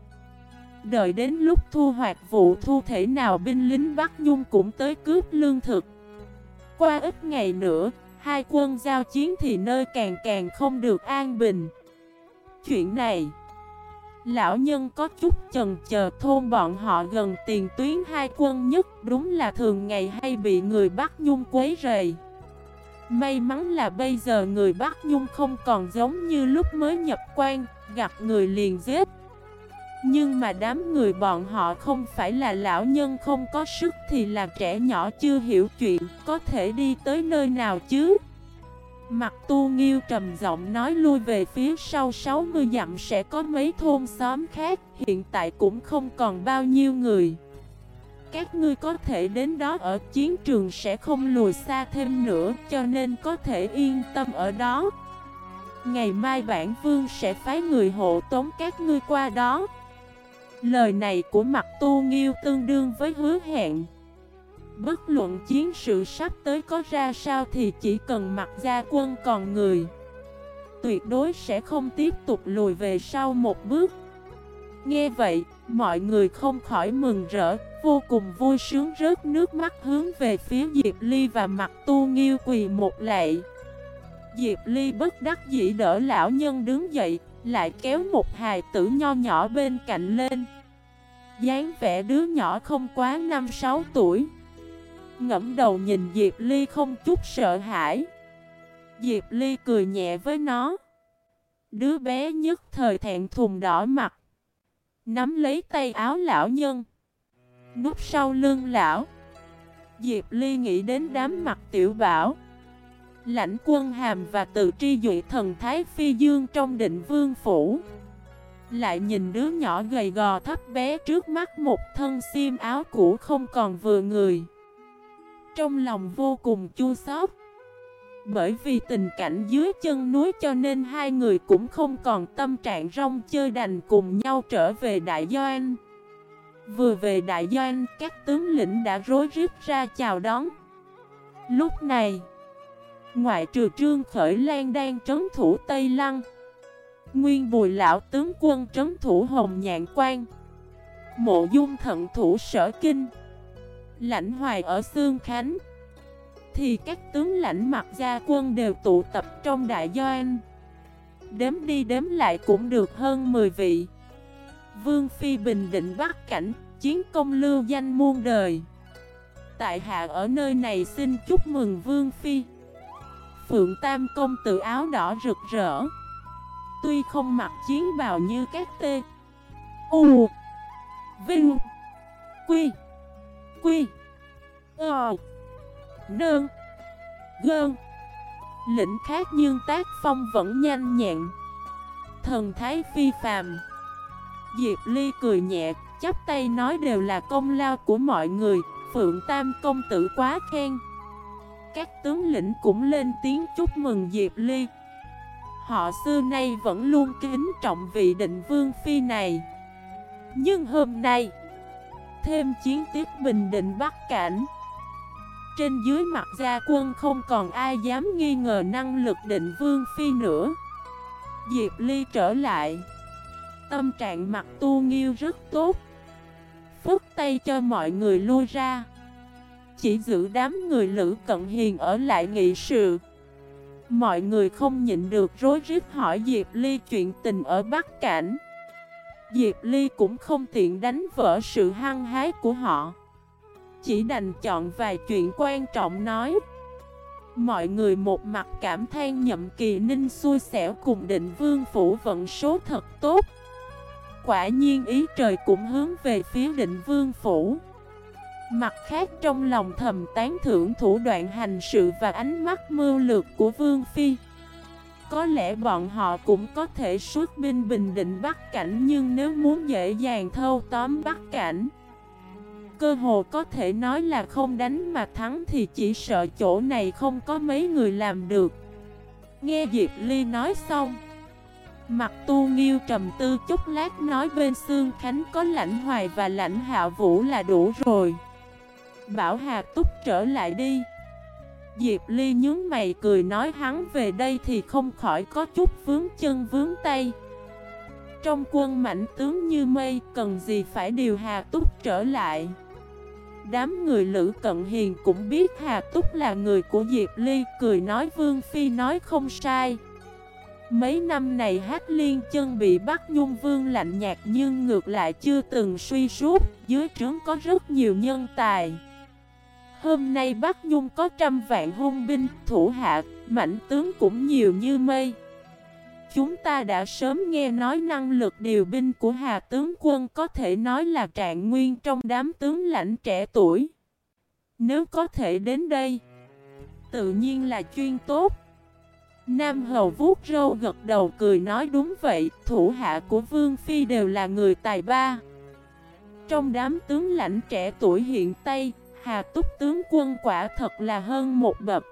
Đợi đến lúc thu hoạch vụ thu thể nào binh lính Bắc Nhung cũng tới cướp lương thực. Qua ít ngày nữa, hai quân giao chiến thì nơi càng càng không được an bình. Chuyện này Lão nhân có chút chần chờ thôn bọn họ gần tiền tuyến hai quân nhất, Đúng là thường ngày hay bị người Bắc Nhung quấy rầy. May mắn là bây giờ người Bắc Nhung không còn giống như lúc mới nhập quan, Gặp người liền giết. Nhưng mà đám người bọn họ không phải là lão nhân không có sức Thì là trẻ nhỏ chưa hiểu chuyện, Có thể đi tới nơi nào chứ? Mặt tu nghiêu trầm giọng nói lui về phía sau 60 dặm sẽ có mấy thôn xóm khác, Hiện tại cũng không còn bao nhiêu người. Các ngươi có thể đến đó ở chiến trường sẽ không lùi xa thêm nữa, Cho nên có thể yên tâm ở đó. Ngày mai bản vương sẽ phái người hộ tống các ngươi qua đó. Lời này của mặt tu nghiêu tương đương với hứa hẹn. Bất luận chiến sự sắp tới có ra sao thì chỉ cần mặc gia quân còn người. Tuyệt đối sẽ không tiếp tục lùi về sau một bước. Nghe vậy, mọi người không khỏi mừng rỡ Vô cùng vui sướng rớt nước mắt hướng về phía Diệp Ly và mặt tu nghiêu quỳ một lạy. Diệp Ly bất đắc dĩ đỡ lão nhân đứng dậy Lại kéo một hài tử nho nhỏ bên cạnh lên. Dáng vẻ đứa nhỏ không quá 5-6 tuổi. Ngẫm đầu nhìn Diệp Ly không chút sợ hãi. Diệp Ly cười nhẹ với nó. Đứa bé nhất thời thẹn thùng đỏ mặt. Nắm lấy tay áo lão nhân. Núp sau lưng lão. Diệp Ly nghĩ đến đám mặt tiểu bảo. Lãnh quân hàm và tự tri dụy thần Thái Phi Dương trong định vương phủ. Lại nhìn đứa nhỏ gầy gò thấp bé trước mắt một thân xiêm áo cũ không còn vừa người. Trong lòng vô cùng chua xót. Bởi vì tình cảnh dưới chân núi cho nên hai người cũng không còn tâm trạng rong chơi đành cùng nhau trở về Đại Doan Vừa về Đại Doan, các tướng lĩnh đã rối rít ra chào đón. Lúc này Ngoại trừ trương khởi lan đang trấn thủ Tây Lăng Nguyên bùi lão tướng quân trấn thủ Hồng Nhạn Quan Mộ dung thận thủ sở kinh Lãnh hoài ở Sương Khánh. Thì các tướng lãnh mặt gia quân đều tụ tập trong đại doanh. Đếm đi đếm lại cũng được hơn 10 vị. Vương Phi bình định bắt cảnh, Chiến công lưu danh muôn đời. Tại hạ ở nơi này xin chúc mừng Vương Phi. Phượng Tam công tự áo đỏ rực rỡ. Tuy không mặc chiến bào như các tê. U. Vinh. Quy. Quy. Ờ. Nương. Gơn. Lĩnh khác nhưng tác phong vẫn nhanh nhẹn. Thần thái phi phàm. Diệp Ly cười nhẹ, chắp tay nói đều là công lao của mọi người, Phượng Tam công tử quá khen. Các tướng lĩnh cũng lên tiếng chúc mừng Diệp Ly. Họ xưa nay vẫn luôn kính trọng vị định vương phi này. Nhưng hôm nay Thêm chiến tiết bình định Bắc Cảnh. Trên dưới mặt gia quân không còn ai dám nghi ngờ năng lực định vương phi nữa. Diệp Ly trở lại. Tâm trạng mặt tu nghiêu rất tốt. Phức tay cho mọi người lui ra. Chỉ giữ đám người Lữ Cận Hiền ở lại nghị sự. Mọi người không nhịn được rối rít hỏi Diệp Ly chuyện tình ở Bắc Cảnh. Diệp Ly cũng không tiện đánh vỡ sự hăng hái của họ. Chỉ đành chọn vài chuyện quan trọng nói. Mọi người một mặt cảm than nhậm kỳ ninh xui xẻo cùng định vương phủ vận số thật tốt. Quả nhiên ý trời cũng hướng về phía định vương phủ. Mặt khác trong lòng thầm tán thưởng thủ đoạn hành sự và ánh mắt mưu lược của Vương Phi có lẽ bọn họ cũng có thể xuất binh bình định Bắc Cảnh, Nhưng nếu muốn dễ dàng thâu tóm Bắc Cảnh, Cơ hồ có thể nói là không đánh mà thắng thì chỉ sợ chỗ này không có mấy người làm được. Nghe Diệp Ly nói xong Mặt tu nghiêu trầm tư chút lát nói bên xương Khánh có lãnh hoài và lãnh hạ vũ là đủ rồi. Bảo Hà Túc trở lại đi. Diệp Ly nhướng mày cười nói hắn về đây thì không khỏi có chút vướng chân vướng tay. Trong quân mạnh tướng như mây, cần gì phải điều Hà Túc trở lại? Đám người Lữ Cận Hiền cũng biết Hà Túc là người của Diệp Ly, Cười nói Vương Phi nói không sai. Mấy năm này Hát Liên chân bị bắt Nhung Vương lạnh nhạt nhưng ngược lại chưa từng suy suốt Dưới trướng có rất nhiều nhân tài. Hôm nay Bắc Nhung có trăm vạn hung binh, thủ hạ, mạnh tướng cũng nhiều như mây. Chúng ta đã sớm nghe nói năng lực điều binh của Hà tướng quân có thể nói là trạng nguyên trong đám tướng lãnh trẻ tuổi. Nếu có thể đến đây, tự nhiên là chuyên tốt. Nam Hầu vuốt râu gật đầu cười nói đúng vậy, thủ hạ của Vương Phi đều là người tài ba. Trong đám tướng lãnh trẻ tuổi hiện Tây, Hà túc tướng quân quả thật là hơn một bậc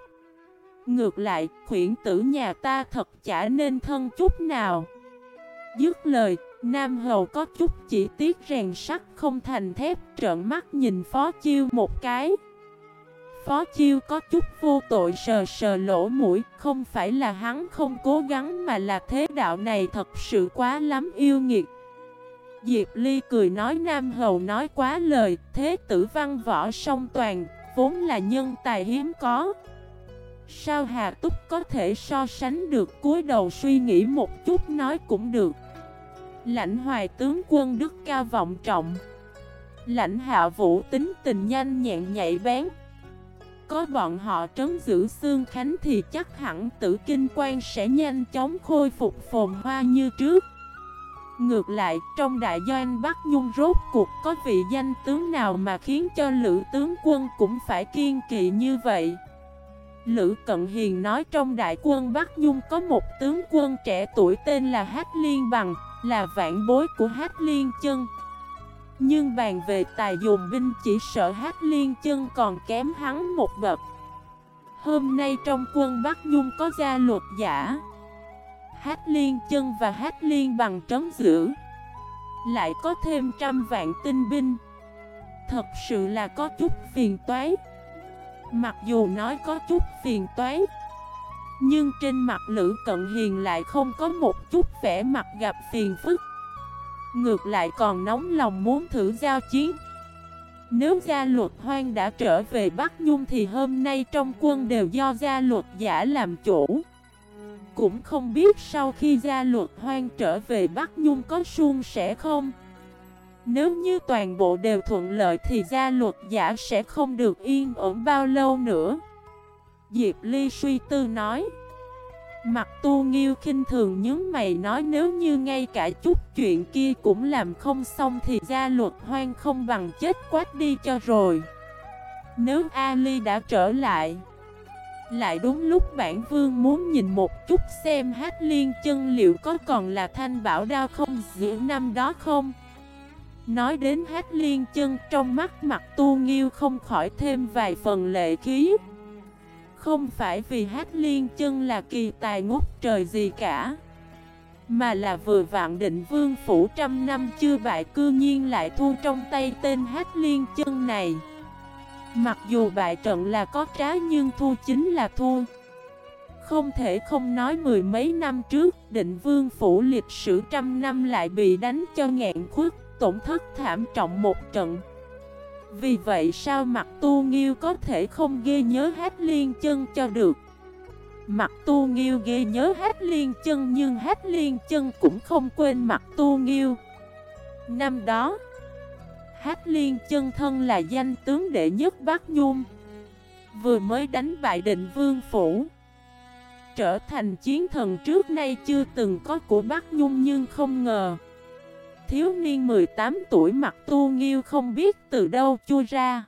Ngược lại, khuyển tử nhà ta thật chả nên thân chút nào Dứt lời, Nam Hầu có chút chỉ tiếc rèn sắt không thành thép trợn mắt nhìn Phó Chiêu một cái. Phó Chiêu có chút vô tội sờ sờ lỗ mũi, không phải là hắn không cố gắng mà là thế đạo này thật sự quá lắm yêu nghiệt. Diệp Ly cười nói Nam Hầu nói quá lời, thế tử văn võ song toàn, vốn là nhân tài hiếm có. Sao Hà Túc có thể so sánh được cúi đầu suy nghĩ một chút nói cũng được. Lãnh hoài tướng quân đức cao vọng trọng. Lãnh hạ vũ tính tình nhanh nhẹn nhạy bén. Có bọn họ trấn giữ xương khánh thì chắc hẳn tử kinh quan sẽ nhanh chóng khôi phục phồn hoa như trước. Ngược lại, trong đại doanh Bắc Nhung rốt cuộc có vị danh tướng nào mà khiến cho lữ tướng quân cũng phải kiên kỵ như vậy. Lữ Cận Hiền nói trong đại quân Bắc Nhung có một tướng quân trẻ tuổi tên là Hát Liên Bằng, là vạn bối của Hát Liên Chân. Nhưng bàn về tài dùng binh chỉ sợ Hát Liên Chân còn kém hắn một bậc. Hôm nay trong quân Bắc Nhung có gia luật giả. Hát liên chân và hát liên bằng trấn giữ Lại có thêm trăm vạn tinh binh. Thật sự là có chút phiền toái. Mặc dù nói có chút phiền toái, Nhưng trên mặt Lữ Cận Hiền lại không có một chút vẻ mặt gặp phiền phức. Ngược lại còn nóng lòng muốn thử giao chiến. Nếu gia luật hoang đã trở về Bắc Nhung thì hôm nay trong quân đều do gia luật giả làm chủ cũng không biết sau khi gia luật hoang trở về Bắc Nhung có suôn sẽ không. Nếu như toàn bộ đều thuận lợi thì gia luật giả sẽ không được yên ổn bao lâu nữa. Diệp Ly suy tư nói. Mặt tu nghiêu khinh thường nhớ mày nói nếu như ngay cả chút chuyện kia cũng làm không xong thì gia luật hoang không bằng chết quát đi cho rồi. Nếu Ali đã trở lại lại đúng lúc bản vương muốn nhìn một chút xem hát liên chân liệu có còn là thanh bảo đao không, giữa năm đó không. Nói đến hát liên chân, trong mắt mặt tu nghiêu không khỏi thêm vài phần lệ khí. Không phải vì hát liên chân là kỳ tài ngút trời gì cả, Mà là vừa vạn định vương phủ trăm năm chưa bại, cư nhiên lại thu trong tay tên hát liên chân này. Mặc dù bại trận là có trá nhưng thua chính là thua. Không thể không nói mười mấy năm trước, Định vương phủ lịch sử trăm năm lại bị đánh cho ngạn khuất, Tổn thất thảm trọng một trận. Vì vậy sao mặt tu nghiêu có thể không ghê nhớ hát liên chân cho được? Mặt tu nghiêu ghê nhớ hát liên chân Nhưng hát liên chân cũng không quên mặt tu nghiêu. Năm đó Hát liên chân thân là danh tướng đệ nhất Bắc Nhung. Vừa mới đánh bại định vương phủ. Trở thành chiến thần trước nay chưa từng có của Bắc Nhung nhưng không ngờ. Thiếu niên 18 tuổi mặt tu nghiêu không biết từ đâu chui ra.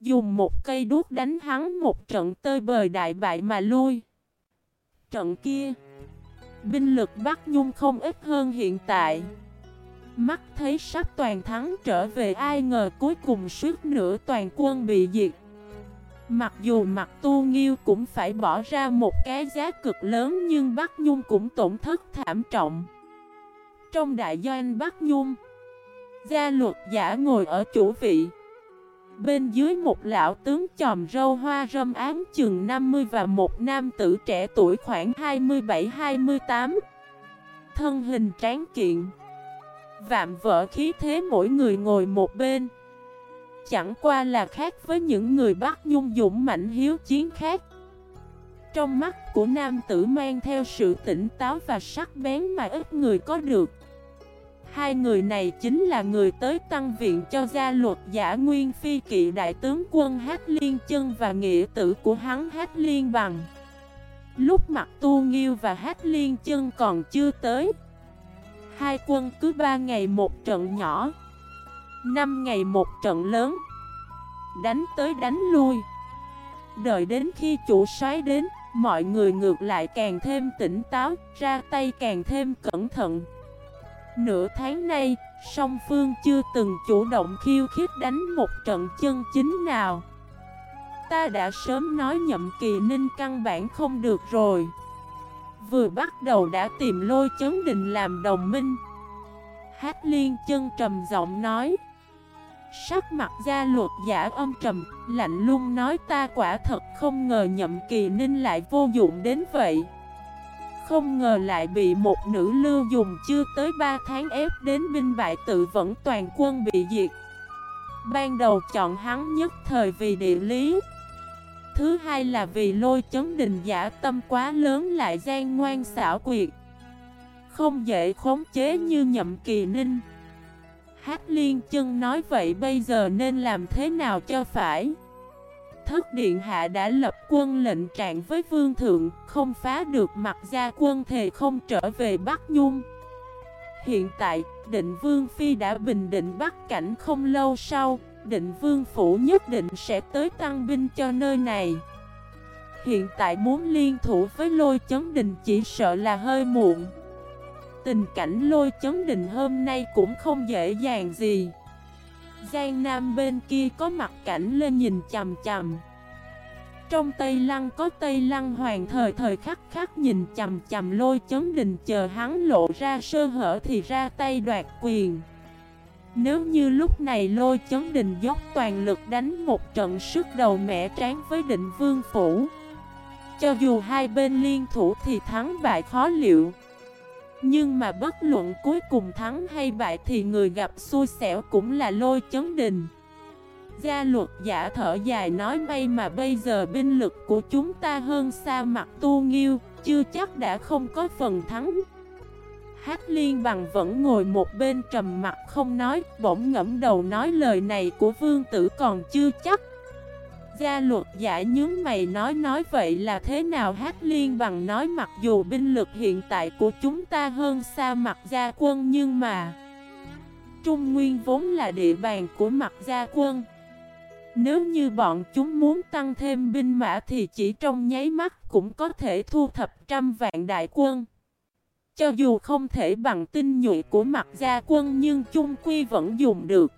Dùng một cây đuốc đánh hắn một trận tơi bời đại bại mà lui. Trận kia, Binh lực Bắc Nhung không ít hơn hiện tại. Mắt thấy sắp toàn thắng trở về ai ngờ cuối cùng suốt nửa toàn quân bị diệt. Mặc dù mặt tu nghiêu cũng phải bỏ ra một cái giá cực lớn nhưng Bắc Nhung cũng tổn thất thảm trọng. Trong đại doanh Bắc Nhung, Gia luật giả ngồi ở chủ vị. Bên dưới một lão tướng chòm râu hoa râm ám chừng 50 và một nam tử trẻ tuổi khoảng 27-28 Thân hình tráng kiện. Vạm vỡ khí thế mỗi người ngồi một bên. Chẳng qua là khác với những người bắt nhung dũng mạnh hiếu chiến khác. Trong mắt của nam tử mang theo sự tỉnh táo và sắc bén mà ít người có được. Hai người này chính là người tới tăng viện cho gia luật giả nguyên phi kỵ đại tướng quân Hát Liên Chân và nghĩa tử của hắn Hát Liên Bằng. Lúc mặt tu nghiêu và Hát Liên Chân còn chưa tới Hai quân cứ ba ngày một trận nhỏ, năm ngày một trận lớn. Đánh tới đánh lui. Đợi đến khi chủ soái đến, Mọi người ngược lại càng thêm tỉnh táo, Ra tay càng thêm cẩn thận. Nửa tháng nay, Song Phương chưa từng chủ động khiêu khích đánh một trận chân chính nào. Ta đã sớm nói nhậm kỳ ninh căn bản không được rồi. Vừa bắt đầu đã tìm lôi chấn định làm đồng minh. Hát liên chân trầm giọng nói. Sắc mặt gia luật giả âm trầm, Lạnh lung nói ta quả thật không ngờ nhậm kỳ ninh lại vô dụng đến vậy. Không ngờ lại bị một nữ lưu dùng chưa tới 3 tháng ép đến binh bại tự vẫn toàn quân bị diệt. Ban đầu chọn hắn nhất thời vì địa lý Thứ hai là vì lôi chấn đình giả tâm quá lớn lại gian ngoan xảo quyệt. Không dễ khống chế như nhậm kỳ ninh. Hát liên chân nói vậy bây giờ nên làm thế nào cho phải? Thất điện hạ đã lập quân lệnh trạng với vương thượng Không phá được mặt gia quân thề không trở về Bắc Nhung. Hiện tại, định vương phi đã bình định Bắc cảnh không lâu sau Định vương phủ nhất định sẽ tới tăng binh cho nơi này. Hiện tại muốn liên thủ với lôi chấn đình chỉ sợ là hơi muộn. Tình cảnh lôi chấn đình hôm nay cũng không dễ dàng gì. Giang Nam bên kia có mặt cảnh lên nhìn chầm chầm Trong Tây Lăng có Tây Lăng hoàng thời thời khắc khắc nhìn chầm chầm lôi chấn đình chờ hắn lộ ra sơ hở thì ra tay đoạt quyền. Nếu như lúc này lôi chấn đình dốc toàn lực đánh một trận sức đầu mẻ tráng với định vương phủ, Cho dù hai bên liên thủ thì thắng bại khó liệu. Nhưng mà bất luận cuối cùng thắng hay bại thì người gặp xui xẻo cũng là lôi chấn đình. Gia luật giả thở dài nói may mà bây giờ binh lực của chúng ta hơn xa mặt tu nghiêu, Chưa chắc đã không có phần thắng. Hát liên bằng vẫn ngồi một bên trầm mặt không nói, Bỗng ngẫm đầu nói lời này của vương tử còn chưa chắc. Gia luật giả nhướng mày nói nói vậy là thế nào? Hát liên bằng nói, mặc dù binh lực hiện tại của chúng ta hơn xa mặt gia quân nhưng mà Trung Nguyên vốn là địa bàn của mặt gia quân. Nếu như bọn chúng muốn tăng thêm binh mã thì chỉ trong nháy mắt cũng có thể thu thập trăm vạn đại quân. Cho dù không thể bằng tinh nhuệ của mặt gia quân nhưng chung quy vẫn dùng được.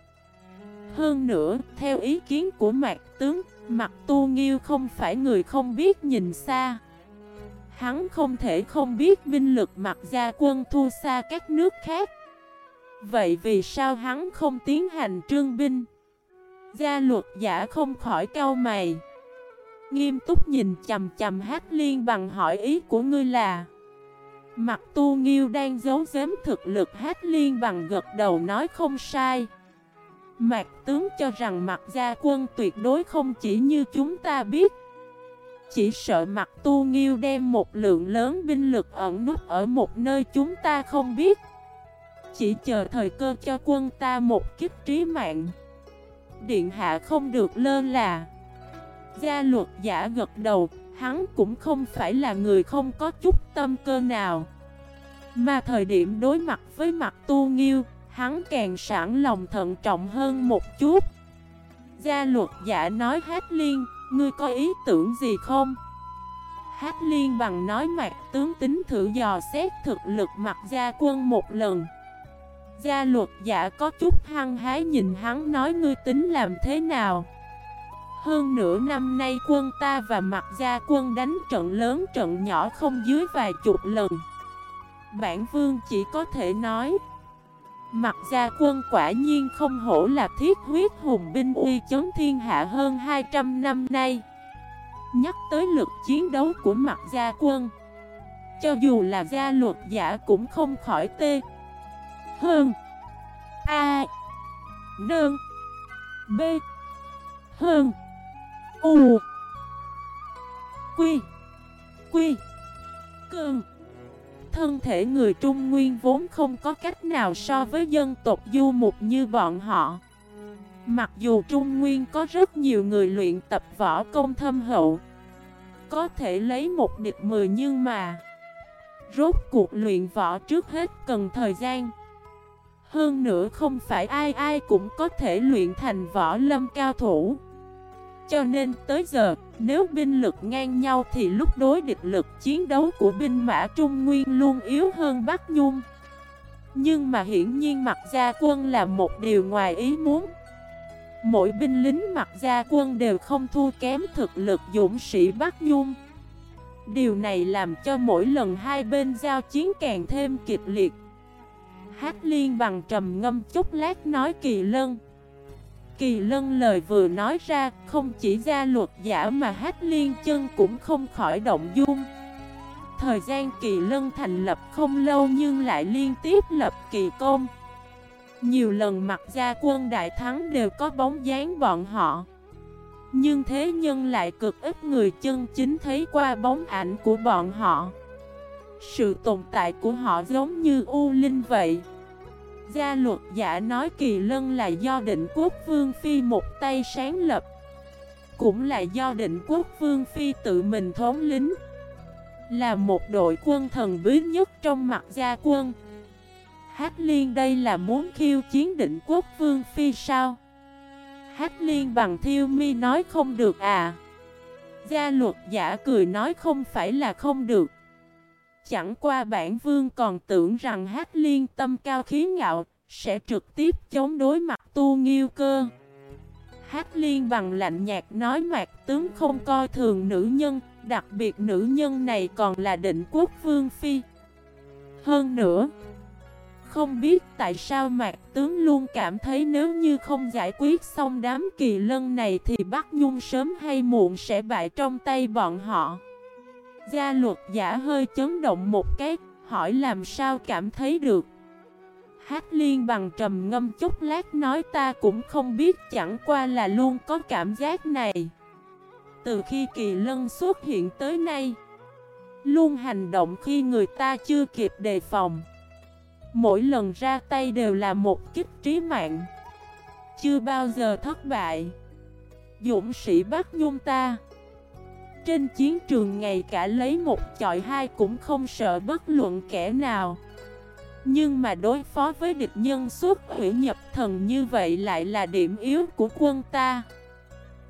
Hơn nữa, theo ý kiến của mạc tướng Mặt tu nghiêu không phải người không biết nhìn xa. Hắn không thể không biết binh lực mặt gia quân thu xa các nước khác. Vậy vì sao hắn không tiến hành trương binh? Gia luật giả không khỏi cau mày. Nghiêm túc nhìn chầm chầm hát liên bằng hỏi ý của ngươi là Mặt tu nghiêu đang giấu giếm thực lực hát liên bằng gật đầu nói không sai. Mạc tướng cho rằng mặt gia quân tuyệt đối không chỉ như chúng ta biết. Chỉ sợ mặt tu nghiêu đem một lượng lớn binh lực ẩn nút ở một nơi chúng ta không biết. Chỉ chờ thời cơ cho quân ta một kiếp trí mạng. Điện hạ không được lơ là. Gia luật giả gật đầu. Hắn cũng không phải là người không có chút tâm cơ nào Mà thời điểm đối mặt với mặt tu nghiêu hắn càng sẵn lòng thận trọng hơn một chút. Gia luật giả nói Hát Liên, ngươi có ý tưởng gì không? Hát Liên bằng nói mặt tướng tính thử dò xét thực lực mặt gia quân một lần. Gia luật giả có chút hăng hái nhìn hắn nói ngươi tính làm thế nào? Hơn nửa năm nay quân ta và mặt gia quân đánh trận lớn trận nhỏ không dưới vài chục lần. Bản vương chỉ có thể nói Mặt gia quân quả nhiên không hổ là thiết huyết hùng binh uy chấn thiên hạ hơn 200 năm nay Nhắc tới lực chiến đấu của mặt gia quân, Cho dù là gia luật giả cũng không khỏi tê Hơn, A Đơn B, Hơn U Quy. Quy. Cương Thân thể người Trung Nguyên vốn không có cách nào so với dân tộc du mục như bọn họ. Mặc dù Trung Nguyên có rất nhiều người luyện tập võ công thâm hậu, Có thể lấy một địch mười nhưng mà Rốt cuộc luyện võ trước hết cần thời gian. Hơn nữa không phải ai ai cũng có thể luyện thành võ lâm cao thủ cho nên tới giờ, nếu binh lực ngang nhau thì lúc đối địch lực chiến đấu của binh mã Trung Nguyên luôn yếu hơn Bắc Nhung. Nhưng mà hiển nhiên mặt gia quân là một điều ngoài ý muốn. Mỗi binh lính mặt gia quân đều không thua kém thực lực dũng sĩ Bắc Nhung. Điều này làm cho mỗi lần hai bên giao chiến càng thêm kịch liệt. Hát liên bằng trầm ngâm chút lát nói kỳ lân Kỳ lân lời vừa nói ra, Không chỉ ra luật giả mà hát liên chân cũng không khỏi động dung. Thời gian kỳ lân thành lập không lâu nhưng lại liên tiếp lập kỳ công. Nhiều lần mặt gia quân đại thắng đều có bóng dáng bọn họ. Nhưng thế nhân lại cực ít người chân chính thấy qua bóng ảnh của bọn họ. Sự tồn tại của họ giống như U Linh vậy. Gia luật giả nói kỳ lân là do định quốc vương phi một tay sáng lập. Cũng là do định quốc vương phi tự mình thống lính. Là một đội quân thần bí nhất trong mặt gia quân. Hát liên đây là muốn khiêu chiến định quốc vương phi sao? Hát liên bằng thiêu mi nói không được à? Gia luật giả cười nói không phải là không được. Chẳng qua bản vương còn tưởng rằng hát liên tâm cao khí ngạo, Sẽ trực tiếp chống đối mặt tu nghiêu cơ. Hát liên bằng lạnh nhạt nói mạc tướng không coi thường nữ nhân, Đặc biệt nữ nhân này còn là định quốc vương phi. Hơn nữa, Không biết tại sao mạc tướng luôn cảm thấy nếu như không giải quyết xong đám kỳ lân này Thì Bắc Nhung sớm hay muộn sẽ bại trong tay bọn họ. Gia luật giả hơi chấn động một cái, hỏi làm sao cảm thấy được. Hát liên bằng trầm ngâm chút lát nói ta cũng không biết chẳng qua là luôn có cảm giác này. Từ khi kỳ lân xuất hiện tới nay, luôn hành động khi người ta chưa kịp đề phòng. Mỗi lần ra tay đều là một kích trí mạng. Chưa bao giờ thất bại. Dũng sĩ bắt nhung ta. Trên chiến trường ngày cả lấy một chọi hai cũng không sợ bất luận kẻ nào. Nhưng mà đối phó với địch nhân suốt hủy nhập thần như vậy lại là điểm yếu của quân ta.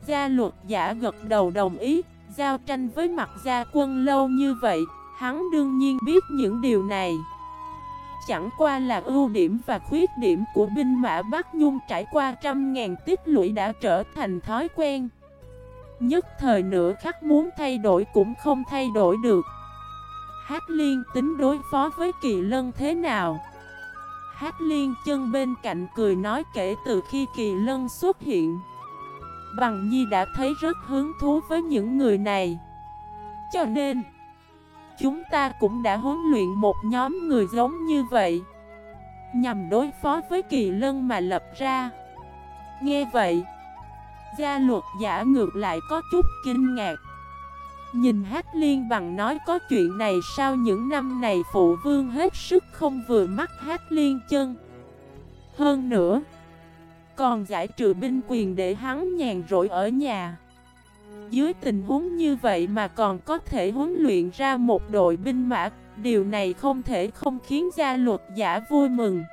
Gia luật giả gật đầu đồng ý, Giao tranh với mặt gia quân lâu như vậy, Hắn đương nhiên biết những điều này. Chẳng qua là ưu điểm và khuyết điểm của binh mã Bắc Nhung trải qua trăm ngàn tích lũy đã trở thành thói quen. Nhất thời nửa khắc muốn thay đổi cũng không thay đổi được. Hát liên tính đối phó với kỳ lân thế nào? Hát liên chân bên cạnh cười nói kể từ khi kỳ lân xuất hiện. Bằng Nhi đã thấy rất hứng thú với những người này. Cho nên, Chúng ta cũng đã huấn luyện một nhóm người giống như vậy. Nhằm đối phó với kỳ lân mà lập ra. Nghe vậy Gia luật giả ngược lại có chút kinh ngạc. Nhìn hát liên bằng nói có chuyện này sao những năm này phụ vương hết sức không vừa mắt hát liên chân. Hơn nữa, Còn giải trừ binh quyền để hắn nhàn rỗi ở nhà. Dưới tình huống như vậy mà còn có thể huấn luyện ra một đội binh mã, Điều này không thể không khiến gia luật giả vui mừng.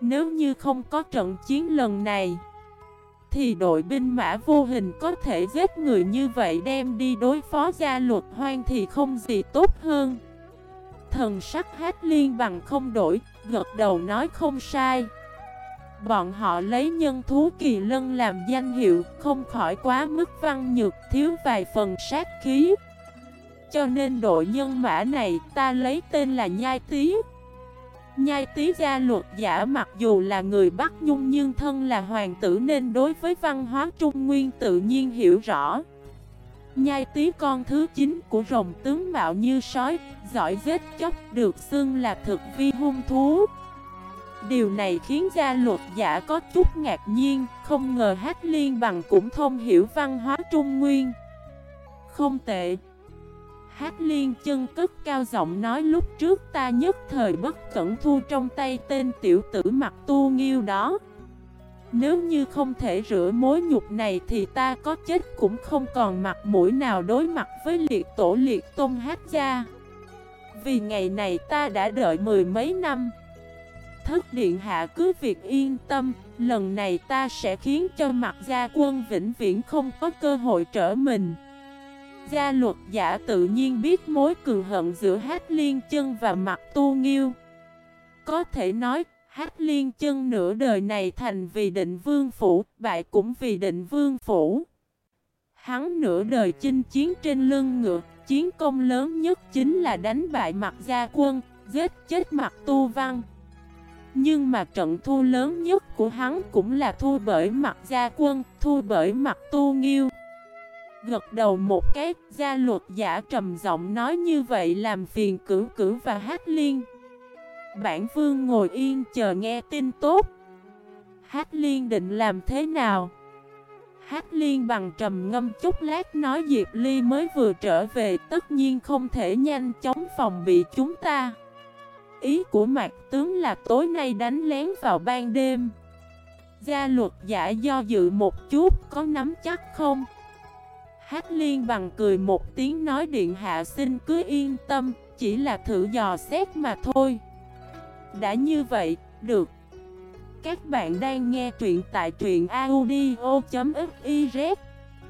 Nếu như không có trận chiến lần này thì đội binh mã vô hình có thể giết người như vậy đem đi đối phó gia luật hoang thì không gì tốt hơn. Thần sắc hát liên bằng không đổi, gật đầu nói không sai. Bọn họ lấy nhân thú kỳ lân làm danh hiệu, không khỏi quá mức văn nhược, thiếu vài phần sát khí. Cho nên đội nhân mã này ta lấy tên là Nhai Tý. Nhai tí gia luật giả mặc dù là người Bắc Nhung nhưng thân là hoàng tử nên đối với văn hóa Trung Nguyên tự nhiên hiểu rõ. Nhai tí con thứ 9 của rồng tướng mạo như sói, giỏi giết chóc được xưng là thực vi hung thú. Điều này khiến gia luật giả có chút ngạc nhiên, không ngờ hát liên bằng cũng thông hiểu văn hóa Trung Nguyên. Không tệ. Hát liên chân cất cao giọng nói lúc trước ta nhất thời bất cẩn thu trong tay tên tiểu tử mặt tu nghiêu đó. Nếu như không thể rửa mối nhục này thì ta có chết cũng không còn mặt mũi nào đối mặt với liệt tổ liệt tôn hát gia Vì ngày này ta đã đợi mười mấy năm. Thất điện hạ cứ việc yên tâm, Lần này ta sẽ khiến cho mặt gia quân vĩnh viễn không có cơ hội trở mình. Gia luật giả tự nhiên biết mối cường hận giữa Hát Liên Chân và Mặt Tu Nghiêu. Có thể nói, Hát Liên Chân nửa đời này thành vì định vương phủ, bại cũng vì định vương phủ. Hắn nửa đời chinh chiến trên lưng ngựa, chiến công lớn nhất chính là đánh bại mặt gia quân, giết chết mặt tu văn. Nhưng mà trận thua lớn nhất của hắn cũng là thua bởi mặt gia quân, thua bởi mặt tu nghiêu. Gật đầu một cái, gia luật giả trầm giọng nói như vậy làm phiền cửu cửu và hát liên. Bản vương ngồi yên chờ nghe tin tốt. Hát liên định làm thế nào? Hát liên bằng trầm ngâm chút lát nói Diệp Ly mới vừa trở về tất nhiên không thể nhanh chóng phòng bị chúng ta. Ý của mạc tướng là tối nay đánh lén vào ban đêm. Gia luật giả do dự một chút có nắm chắc không? Hát liên bằng cười một tiếng nói điện hạ xin cứ yên tâm, chỉ là thử dò xét mà thôi. Đã như vậy, được. Các bạn đang nghe truyện tại truyện audio.fif